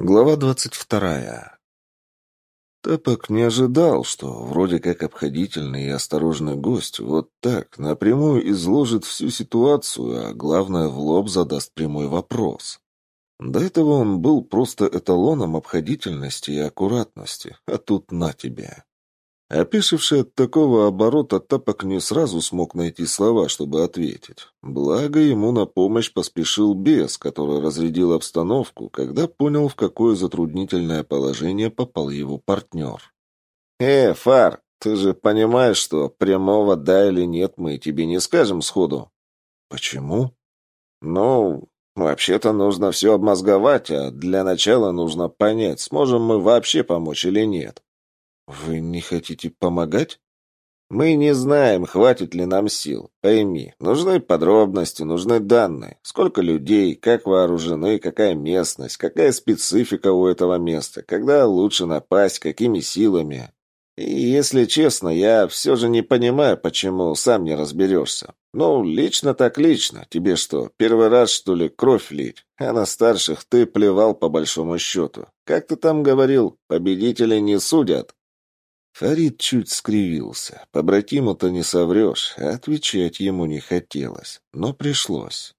Глава двадцать вторая. Тапок не ожидал, что вроде как обходительный и осторожный гость вот так напрямую изложит всю ситуацию, а главное в лоб задаст прямой вопрос. До этого он был просто эталоном обходительности и аккуратности, а тут на тебе. Опешивший от такого оборота Тапок не сразу смог найти слова, чтобы ответить. Благо, ему на помощь поспешил бес, который разрядил обстановку, когда понял, в какое затруднительное положение попал его партнер. «Э, Фар, ты же понимаешь, что прямого «да» или «нет» мы тебе не скажем сходу?» «Почему?» «Ну, вообще-то нужно все обмозговать, а для начала нужно понять, сможем мы вообще помочь или нет». «Вы не хотите помогать?» «Мы не знаем, хватит ли нам сил. Пойми, нужны подробности, нужны данные. Сколько людей, как вооружены, какая местность, какая специфика у этого места, когда лучше напасть, какими силами. И, если честно, я все же не понимаю, почему сам не разберешься. Ну, лично так лично. Тебе что, первый раз, что ли, кровь лить? А на старших ты плевал по большому счету. Как ты там говорил, победители не судят?» Фарид чуть скривился. Побратиму-то не соврешь, отвечать ему не хотелось. Но пришлось.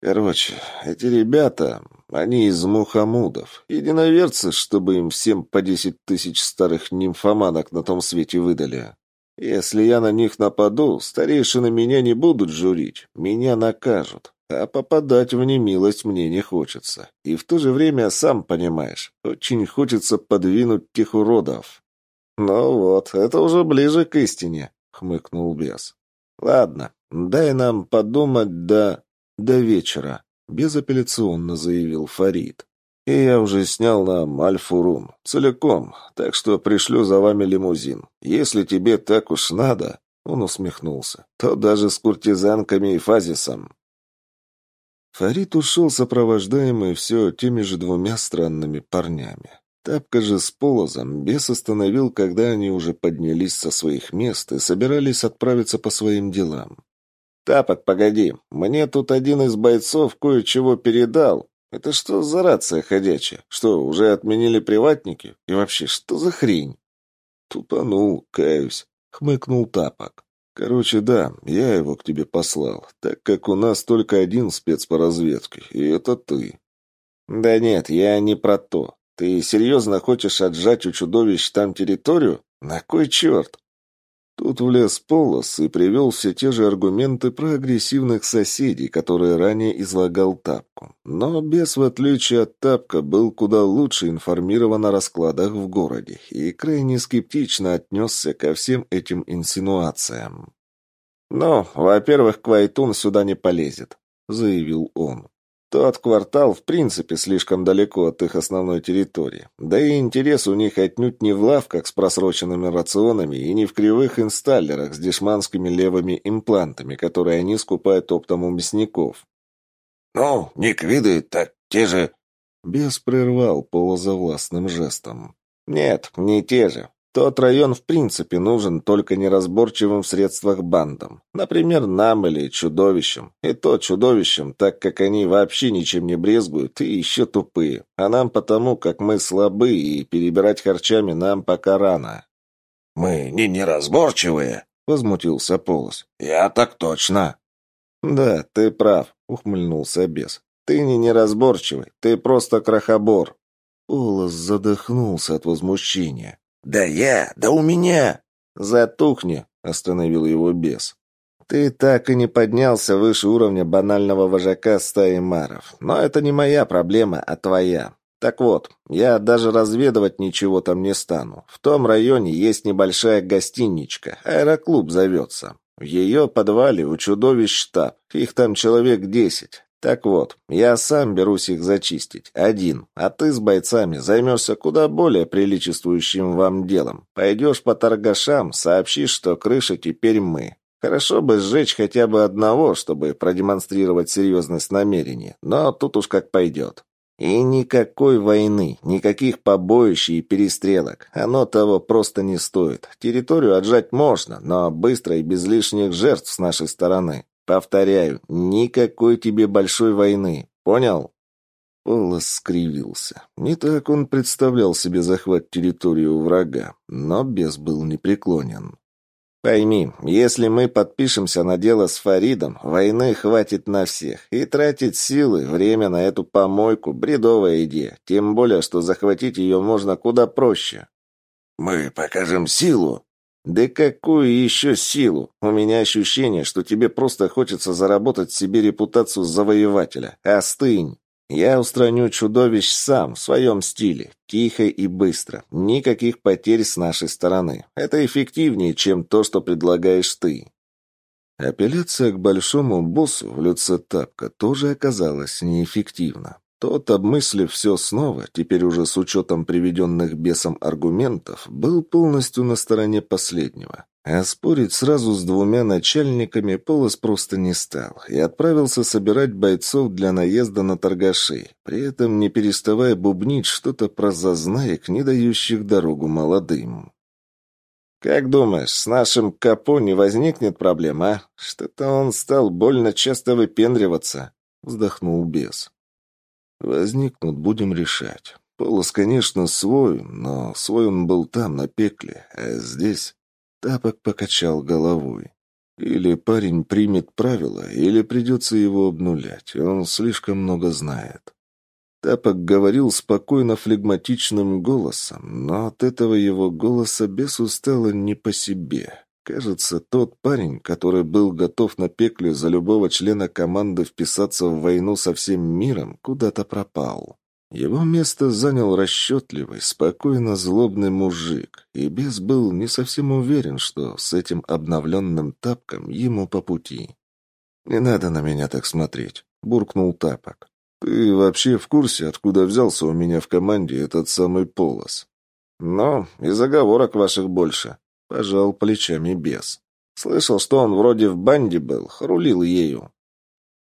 Короче, эти ребята, они из мухамудов. Единоверцы, чтобы им всем по десять тысяч старых нимфоманок на том свете выдали. Если я на них нападу, старейшины меня не будут журить, меня накажут. А попадать в немилость мне не хочется. И в то же время, сам понимаешь, очень хочется подвинуть тех уродов. «Ну вот, это уже ближе к истине», — хмыкнул бес. «Ладно, дай нам подумать до... до вечера», — безапелляционно заявил Фарид. «И я уже снял нам Альфурум целиком, так что пришлю за вами лимузин. Если тебе так уж надо...» — он усмехнулся. «То даже с куртизанками и фазисом». Фарид ушел сопровождаемый все теми же двумя странными парнями. Тапка же с полозом бес остановил, когда они уже поднялись со своих мест и собирались отправиться по своим делам. «Тапок, погоди, мне тут один из бойцов кое-чего передал. Это что за рация ходячая? Что, уже отменили приватники? И вообще, что за хрень?» «Тупанул, каюсь», — хмыкнул Тапок. «Короче, да, я его к тебе послал, так как у нас только один спец по разведке, и это ты». «Да нет, я не про то. Ты серьезно хочешь отжать у чудовищ там территорию? На кой черт? Тут влез Полос и привел все те же аргументы про агрессивных соседей, которые ранее излагал Тапку. Но без, в отличие от Тапка, был куда лучше информирован о раскладах в городе и крайне скептично отнесся ко всем этим инсинуациям. «Ну, во-первых, Квайтун сюда не полезет», — заявил он. Тот квартал, в принципе, слишком далеко от их основной территории. Да и интерес у них отнюдь не в лавках с просроченными рационами и не в кривых инсталлерах с дешманскими левыми имплантами, которые они скупают оптом у мясников. «Ну, Никвиды, так те же...» Бес прервал полузавластным жестом. «Нет, не те же. Тот район в принципе нужен только неразборчивым в средствах бандам. Например, нам или чудовищам. И то чудовищам, так как они вообще ничем не брезгуют и еще тупые. А нам потому, как мы слабы, и перебирать харчами нам пока рано. «Мы не неразборчивые», — возмутился Полос. «Я так точно». «Да, ты прав», — ухмыльнулся бес. «Ты не неразборчивый, ты просто крохобор». Полос задохнулся от возмущения. «Да я, да у меня!» «Затухни!» — остановил его бес. «Ты так и не поднялся выше уровня банального вожака стаи маров. Но это не моя проблема, а твоя. Так вот, я даже разведывать ничего там не стану. В том районе есть небольшая гостиничка, аэроклуб зовется. В ее подвале у чудовищ штаб, их там человек десять. Так вот, я сам берусь их зачистить, один, а ты с бойцами займешься куда более приличествующим вам делом. Пойдешь по торгашам, сообщишь, что крыша теперь мы. Хорошо бы сжечь хотя бы одного, чтобы продемонстрировать серьезность намерений, но тут уж как пойдет. И никакой войны, никаких побоищ и перестрелок. Оно того просто не стоит. Территорию отжать можно, но быстро и без лишних жертв с нашей стороны. Повторяю, никакой тебе большой войны. Понял? Полос скривился. Не так он представлял себе захват территории у врага, но бес был непреклонен. Пойми, если мы подпишемся на дело с Фаридом, войны хватит на всех. И тратить силы, время на эту помойку – бредовая идея. Тем более, что захватить ее можно куда проще. Мы покажем силу. Да какую еще силу? У меня ощущение, что тебе просто хочется заработать себе репутацию завоевателя. Остынь. Я устраню чудовищ сам, в своем стиле, тихо и быстро. Никаких потерь с нашей стороны. Это эффективнее, чем то, что предлагаешь ты. Апелляция к большому боссу в лице Тапка тоже оказалась неэффективна. Тот, обмыслив все снова, теперь уже с учетом приведенных бесом аргументов, был полностью на стороне последнего. А спорить сразу с двумя начальниками Полос просто не стал и отправился собирать бойцов для наезда на торгашей, при этом не переставая бубнить что-то про зазнаек, не дающих дорогу молодым. «Как думаешь, с нашим Капо не возникнет проблем, а? Что-то он стал больно часто выпендриваться», — вздохнул бес. «Возникнут, будем решать. Полос, конечно, свой, но свой он был там, на пекле, а здесь...» Тапок покачал головой. Или парень примет правила, или придется его обнулять. Он слишком много знает. Тапок говорил спокойно флегматичным голосом, но от этого его голоса бесу стало не по себе. Кажется, тот парень, который был готов на пекле за любого члена команды вписаться в войну со всем миром, куда-то пропал. Его место занял расчетливый, спокойно злобный мужик, и Бес был не совсем уверен, что с этим обновленным тапком ему по пути. «Не надо на меня так смотреть», — буркнул тапок. «Ты вообще в курсе, откуда взялся у меня в команде этот самый полос?» «Ну, и заговорок ваших больше», — пожал плечами Бес. «Слышал, что он вроде в банде был, рулил ею».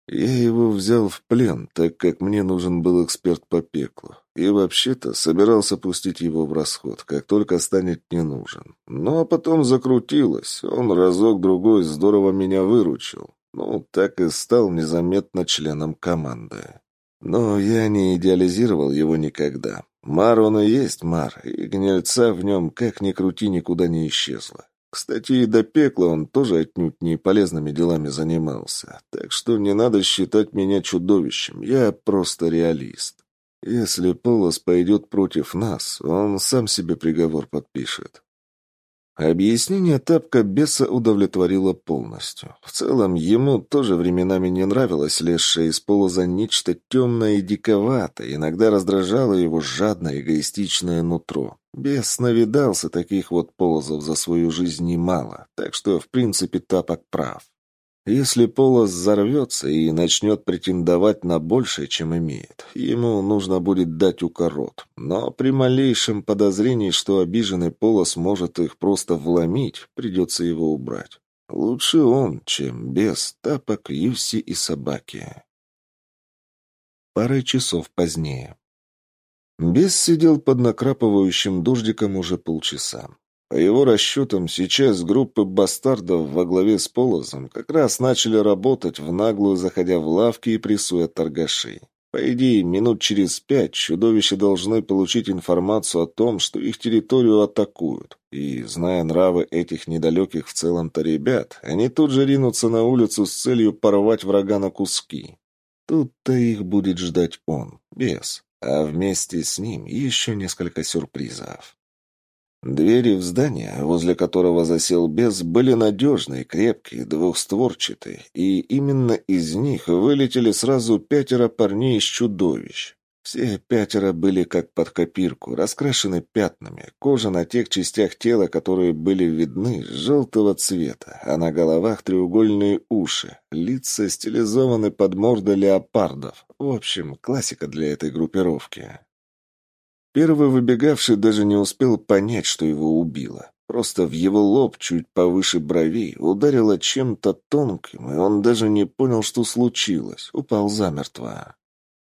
Я его взял в плен, так как мне нужен был эксперт по пеклу. И вообще-то собирался пустить его в расход, как только станет не нужен. Ну, а потом закрутилось. Он разок-другой здорово меня выручил. Ну, так и стал незаметно членом команды. Но я не идеализировал его никогда. Мар он и есть Мар, и гнильца в нем, как ни крути, никуда не исчезла. Кстати, и до пекла он тоже отнюдь не полезными делами занимался. Так что не надо считать меня чудовищем. Я просто реалист. Если Полос пойдет против нас, он сам себе приговор подпишет. Объяснение тапка беса удовлетворило полностью. В целом, ему тоже временами не нравилось лезшее из полоза нечто темное и диковатое, иногда раздражало его жадное эгоистичное нутро. Бес навидался таких вот полозов за свою жизнь немало, так что, в принципе, тапок прав. Если полос взорвется и начнет претендовать на большее, чем имеет, ему нужно будет дать укорот. Но при малейшем подозрении, что обиженный полос может их просто вломить, придется его убрать. Лучше он, чем без тапок, Юси и собаки. Пара часов позднее. Бес сидел под накрапывающим дождиком уже полчаса. По его расчетам, сейчас группы бастардов во главе с Полозом как раз начали работать в наглую, заходя в лавки и прессуя торгашей. По идее, минут через пять чудовища должны получить информацию о том, что их территорию атакуют. И, зная нравы этих недалеких в целом-то ребят, они тут же ринутся на улицу с целью порвать врага на куски. Тут-то их будет ждать он, бес, а вместе с ним еще несколько сюрпризов. Двери в здание, возле которого засел бес, были надежные, крепкие, двухстворчатые, и именно из них вылетели сразу пятеро парней из чудовищ. Все пятеро были как под копирку, раскрашены пятнами, кожа на тех частях тела, которые были видны, желтого цвета, а на головах треугольные уши, лица стилизованы под морды леопардов. В общем, классика для этой группировки. Первый выбегавший даже не успел понять, что его убило. Просто в его лоб, чуть повыше бровей, ударило чем-то тонким, и он даже не понял, что случилось. Упал замертво.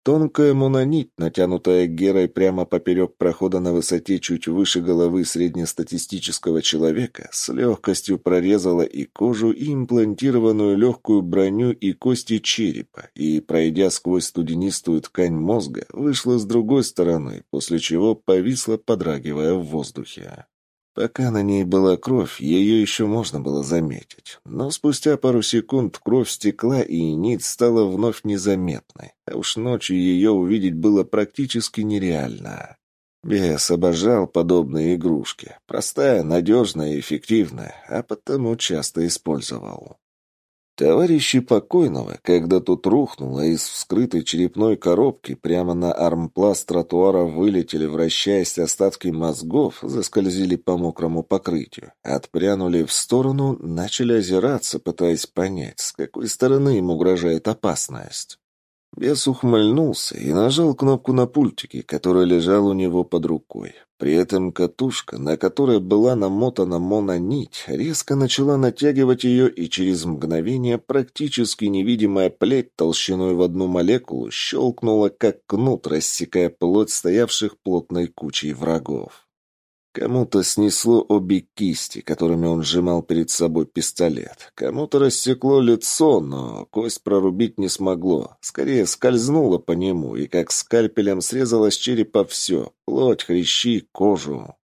Тонкая мононить, натянутая Герой прямо поперек прохода на высоте чуть выше головы среднестатистического человека, с легкостью прорезала и кожу, и имплантированную легкую броню и кости черепа, и, пройдя сквозь студенистую ткань мозга, вышла с другой стороны, после чего повисла, подрагивая в воздухе. Пока на ней была кровь, ее еще можно было заметить. Но спустя пару секунд кровь стекла, и нить стала вновь незаметной. А уж ночью ее увидеть было практически нереально. Бес обожал подобные игрушки. Простая, надежная и эффективная, а потому часто использовал. Товарищи покойного, когда тот рухнул, а из вскрытой черепной коробки прямо на армпласт тротуара вылетели, вращаясь остатки мозгов, заскользили по мокрому покрытию, отпрянули в сторону, начали озираться, пытаясь понять, с какой стороны им угрожает опасность. Бес ухмыльнулся и нажал кнопку на пультике, который лежал у него под рукой. При этом катушка, на которой была намотана мононить, резко начала натягивать ее, и через мгновение практически невидимая плеть толщиной в одну молекулу щелкнула, как кнут, рассекая плоть стоявших плотной кучей врагов. Кому-то снесло обе кисти, которыми он сжимал перед собой пистолет. Кому-то рассекло лицо, но кость прорубить не смогло. Скорее скользнуло по нему, и как скальпелем срезало с черепа все — плоть, хрящи, кожу.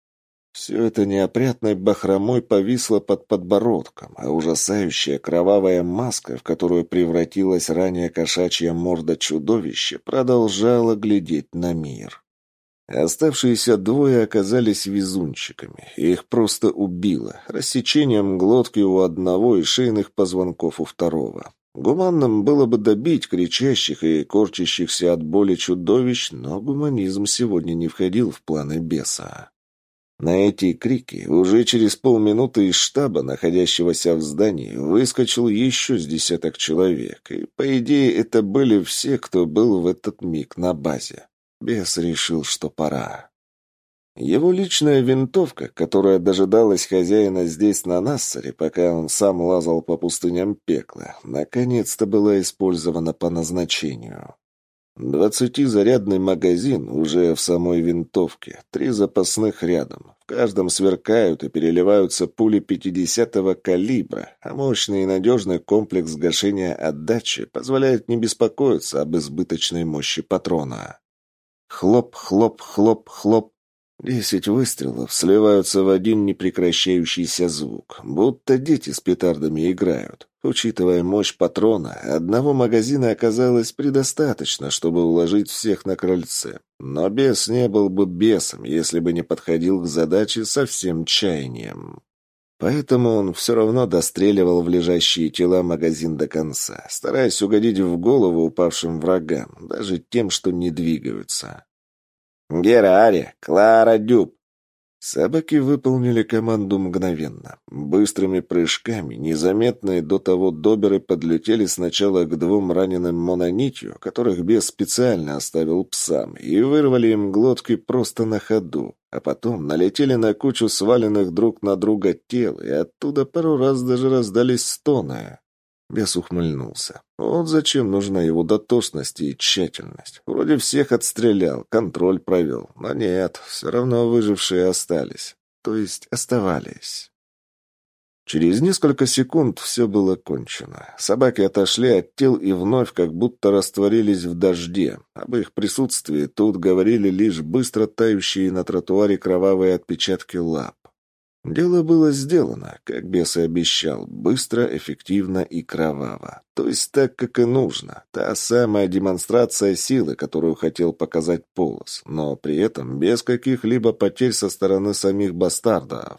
Все это неопрятной бахромой повисло под подбородком, а ужасающая кровавая маска, в которую превратилась ранее кошачья морда чудовища, продолжала глядеть на мир. Оставшиеся двое оказались везунчиками. Их просто убило. Рассечением глотки у одного и шейных позвонков у второго. Гуманным было бы добить кричащих и корчащихся от боли чудовищ, но гуманизм сегодня не входил в планы беса. На эти крики уже через полминуты из штаба, находящегося в здании, выскочил еще с десяток человек, и, по идее, это были все, кто был в этот миг на базе. Бес решил, что пора. Его личная винтовка, которая дожидалась хозяина здесь, на Нассере, пока он сам лазал по пустыням пекла, наконец-то была использована по назначению. Двадцатизарядный магазин уже в самой винтовке, три запасных рядом. В каждом сверкают и переливаются пули 50-го калибра, а мощный и надежный комплекс гашения отдачи позволяет не беспокоиться об избыточной мощи патрона. Хлоп, хлоп, хлоп, хлоп. Десять выстрелов сливаются в один непрекращающийся звук, будто дети с петардами играют. Учитывая мощь патрона, одного магазина оказалось предостаточно, чтобы уложить всех на крыльце. Но бес не был бы бесом, если бы не подходил к задаче со всем чаянием. Поэтому он все равно достреливал в лежащие тела магазин до конца, стараясь угодить в голову упавшим врагам, даже тем, что не двигаются. «Герари! Клара Дюб!» Собаки выполнили команду мгновенно. Быстрыми прыжками, незаметные до того доберы подлетели сначала к двум раненым мононитью, которых бес специально оставил псам, и вырвали им глотки просто на ходу, а потом налетели на кучу сваленных друг на друга тел, и оттуда пару раз даже раздались стоны. Бес ухмыльнулся. Вот зачем нужна его дотошность и тщательность. Вроде всех отстрелял, контроль провел. Но нет, все равно выжившие остались. То есть оставались. Через несколько секунд все было кончено. Собаки отошли от тел и вновь как будто растворились в дожде. Об их присутствии тут говорили лишь быстро тающие на тротуаре кровавые отпечатки лап. Дело было сделано, как бес и обещал, быстро, эффективно и кроваво. То есть так, как и нужно. Та самая демонстрация силы, которую хотел показать Полос, но при этом без каких-либо потерь со стороны самих бастардов.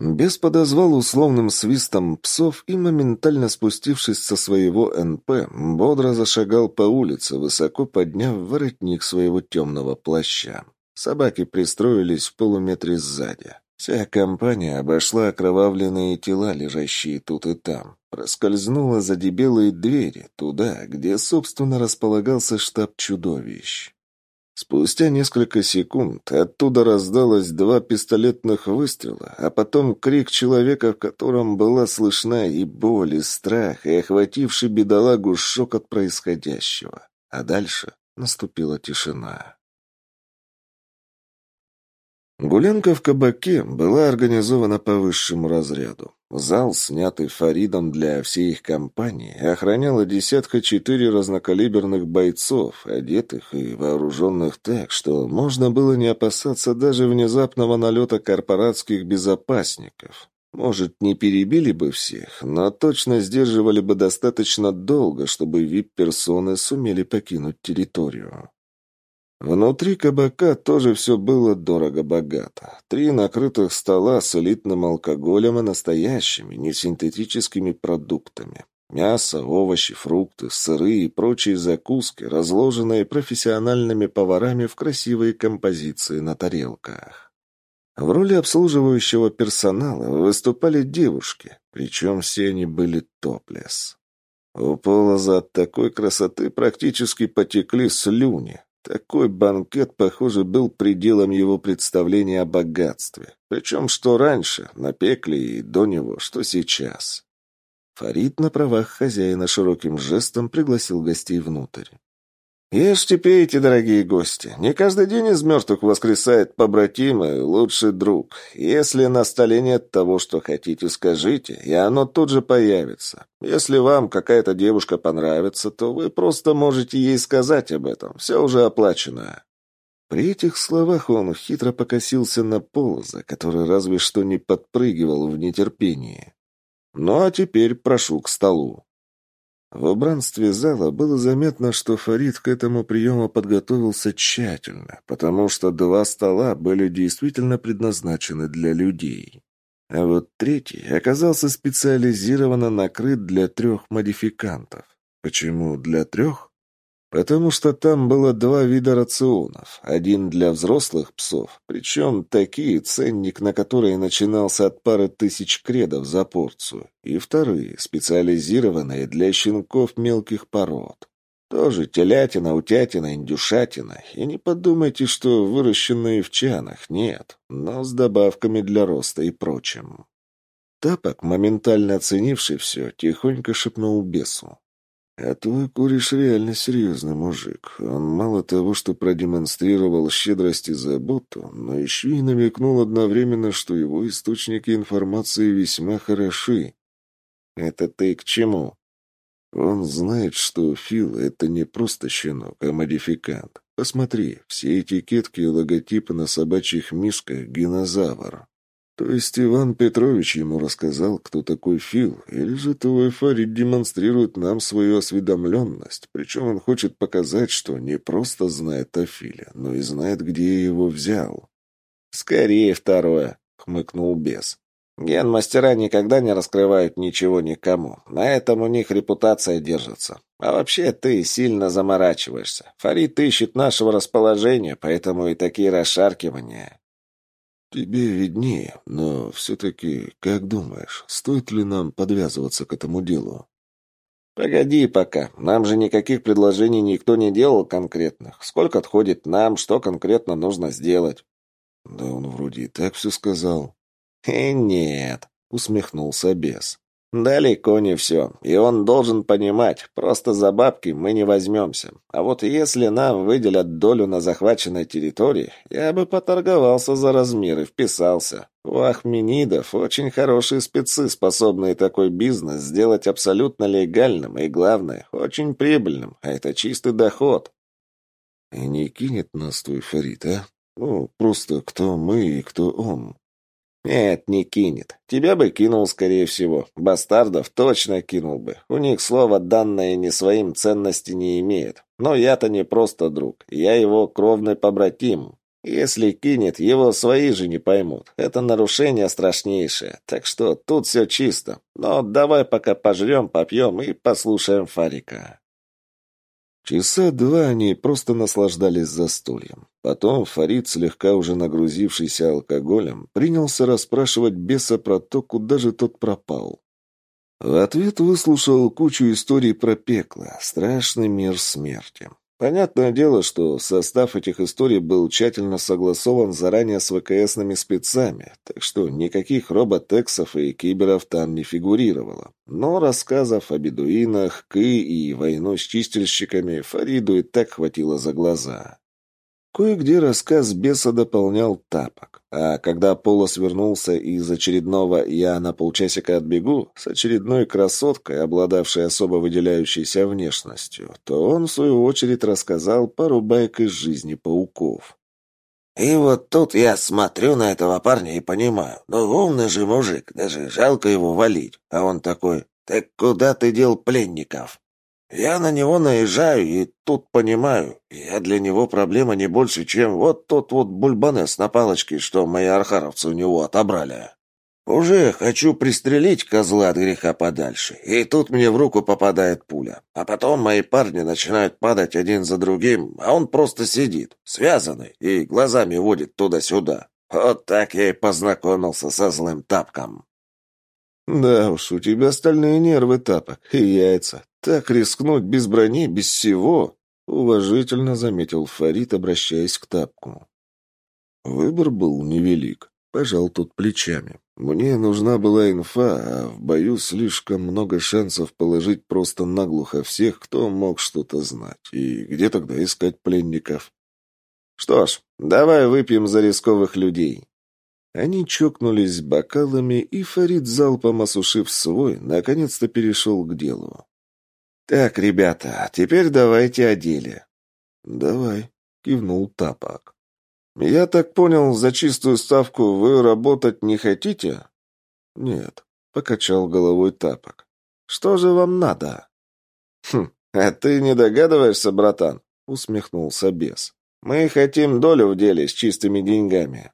Бес подозвал условным свистом псов и, моментально спустившись со своего НП, бодро зашагал по улице, высоко подняв воротник своего темного плаща. Собаки пристроились в полуметре сзади. Вся компания обошла окровавленные тела, лежащие тут и там. Проскользнула за дебелые двери, туда, где, собственно, располагался штаб чудовищ. Спустя несколько секунд оттуда раздалось два пистолетных выстрела, а потом крик человека, в котором была слышна и боль, и страх, и охвативший бедолагу шок от происходящего. А дальше Наступила тишина. Гулянка в кабаке была организована по высшему разряду. Зал, снятый Фаридом для всей их компании, охраняло десятка четыре разнокалиберных бойцов, одетых и вооруженных так, что можно было не опасаться даже внезапного налета корпоратских безопасников. Может, не перебили бы всех, но точно сдерживали бы достаточно долго, чтобы вип-персоны сумели покинуть территорию. Внутри кабака тоже все было дорого-богато. Три накрытых стола с элитным алкоголем и настоящими, не синтетическими продуктами. Мясо, овощи, фрукты, сыры и прочие закуски, разложенные профессиональными поварами в красивые композиции на тарелках. В роли обслуживающего персонала выступали девушки, причем все они были топлес. У Полоза от такой красоты практически потекли слюни, такой банкет, похоже, был пределом его представления о богатстве. Причем что раньше, на пекле и до него, что сейчас. Фарид на правах хозяина широким жестом пригласил гостей внутрь. «Ешьте, пейте, дорогие гости. Не каждый день из мертвых воскресает побратим лучший друг. Если на столе нет того, что хотите, скажите, и оно тут же появится. Если вам какая-то девушка понравится, то вы просто можете ей сказать об этом. Все уже оплачено». При этих словах он хитро покосился на Полоза, который разве что не подпрыгивал в нетерпении. «Ну а теперь прошу к столу». В убранстве зала было заметно, что Фарид к этому приему подготовился тщательно, потому что два стола были действительно предназначены для людей. А вот третий оказался специализированно накрыт для трех модификантов. Почему для трех? Потому что там было два вида рационов. Один для взрослых псов, причем такие, ценник на которые начинался от пары тысяч кредов за порцию. И вторые, специализированные для щенков мелких пород. Тоже телятина, утятина, индюшатина. И не подумайте, что выращенные в чанах, нет, но с добавками для роста и прочим. Тапок, моментально оценивший все, тихонько шепнул бесу. «А твой куриш реально серьезный мужик. Он мало того, что продемонстрировал щедрость и заботу, но еще и намекнул одновременно, что его источники информации весьма хороши». «Это ты к чему?» «Он знает, что Фил — это не просто щенок, а модификант. Посмотри, все этикетки и логотипы на собачьих мишках — гинозавр». То есть Иван Петрович ему рассказал, кто такой Фил, или же твой Фарид демонстрирует нам свою осведомленность, причем он хочет показать, что не просто знает о Филе, но и знает, где его взял. «Скорее второе», — хмыкнул бес. «Генмастера никогда не раскрывают ничего никому. На этом у них репутация держится. А вообще ты сильно заморачиваешься. Фарид ищет нашего расположения, поэтому и такие расшаркивания». «Тебе виднее, но все-таки, как думаешь, стоит ли нам подвязываться к этому делу?» «Погоди пока. Нам же никаких предложений никто не делал конкретных. Сколько отходит нам, что конкретно нужно сделать?» «Да он вроде и так все сказал». «Э, нет», — усмехнулся бес. «Далеко не все. И он должен понимать, просто за бабки мы не возьмемся. А вот если нам выделят долю на захваченной территории, я бы поторговался за размер и вписался. У Ахменидов очень хорошие спецы, способные такой бизнес сделать абсолютно легальным и, главное, очень прибыльным, а это чистый доход». «И не кинет нас твой Фарид, а? Ну, просто кто мы и кто он?» «Нет, не кинет. Тебя бы кинул, скорее всего. Бастардов точно кинул бы. У них слово, данное не своим, ценности не имеет. Но я-то не просто друг. Я его кровный побратим. Если кинет, его свои же не поймут. Это нарушение страшнейшее. Так что тут все чисто. Но давай пока пожрем, попьем и послушаем Фарика». Часа два они просто наслаждались застольем. Потом Фарид, слегка уже нагрузившийся алкоголем, принялся расспрашивать беса про то, куда же тот пропал. В ответ выслушал кучу историй про пекло, страшный мир смерти. Понятное дело, что состав этих историй был тщательно согласован заранее с ВКСными спецами, так что никаких роботексов и киберов там не фигурировало. Но рассказов о бедуинах, Кы и войну с чистильщиками Фариду и так хватило за глаза. Кое-где рассказ беса дополнял тапок. А когда Полос вернулся из очередного «я на полчасика отбегу» с очередной красоткой, обладавшей особо выделяющейся внешностью, то он, в свою очередь, рассказал пару байк из жизни пауков. «И вот тут я смотрю на этого парня и понимаю, ну умный же мужик, даже жалко его валить. А он такой, так куда ты дел пленников?» Я на него наезжаю и тут понимаю, я для него проблема не больше, чем вот тот вот бульбанес на палочке, что мои архаровцы у него отобрали. Уже хочу пристрелить козла от греха подальше, и тут мне в руку попадает пуля. А потом мои парни начинают падать один за другим, а он просто сидит, связанный, и глазами водит туда-сюда. Вот так я и познакомился со злым тапком. «Да уж, у тебя стальные нервы, тапок, и яйца. Так рискнуть без брони, без всего?» — уважительно заметил Фарид, обращаясь к тапку. Выбор был невелик. Пожал тут плечами. Мне нужна была инфа, а в бою слишком много шансов положить просто наглухо всех, кто мог что-то знать. И где тогда искать пленников? Что ж, давай выпьем за рисковых людей. Они чокнулись бокалами, и Фарид, залпом осушив свой, наконец-то перешел к делу. «Так, ребята, теперь давайте о деле». «Давай», — кивнул Тапок. «Я так понял, за чистую ставку вы работать не хотите?» «Нет», — покачал головой Тапок. «Что же вам надо?» «Хм, а ты не догадываешься, братан?» — усмехнулся бес. «Мы хотим долю в деле с чистыми деньгами».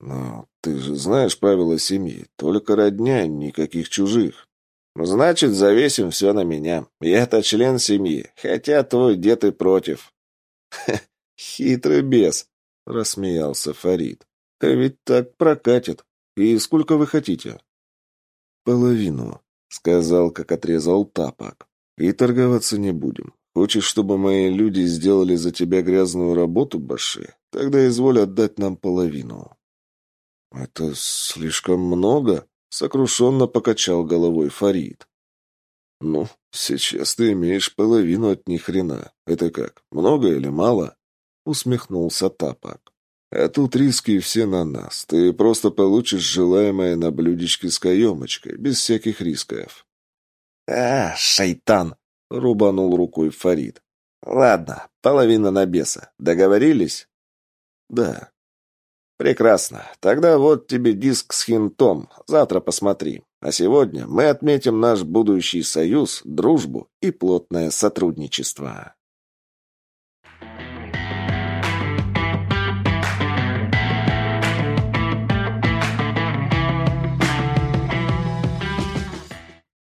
«Но ты же знаешь правила семьи. Только родня, никаких чужих». «Значит, завесим все на меня. Я-то член семьи, хотя твой дед и против». «Хитрый бес», — рассмеялся Фарид. «А ведь так прокатит. И сколько вы хотите?» «Половину», — сказал, как отрезал тапок. «И торговаться не будем. Хочешь, чтобы мои люди сделали за тебя грязную работу, Баши? Тогда изволь отдать нам половину». «Это слишком много?» — сокрушенно покачал головой Фарид. «Ну, сейчас ты имеешь половину от них хрена. Это как, много или мало?» — усмехнулся Тапок. «А тут риски все на нас. Ты просто получишь желаемое на блюдечке с каемочкой, без всяких рисков». «А, шайтан!» — рубанул рукой Фарид. «Ладно, половина на беса. Договорились?» «Да», «Прекрасно. Тогда вот тебе диск с хинтом. Завтра посмотри. А сегодня мы отметим наш будущий союз, дружбу и плотное сотрудничество».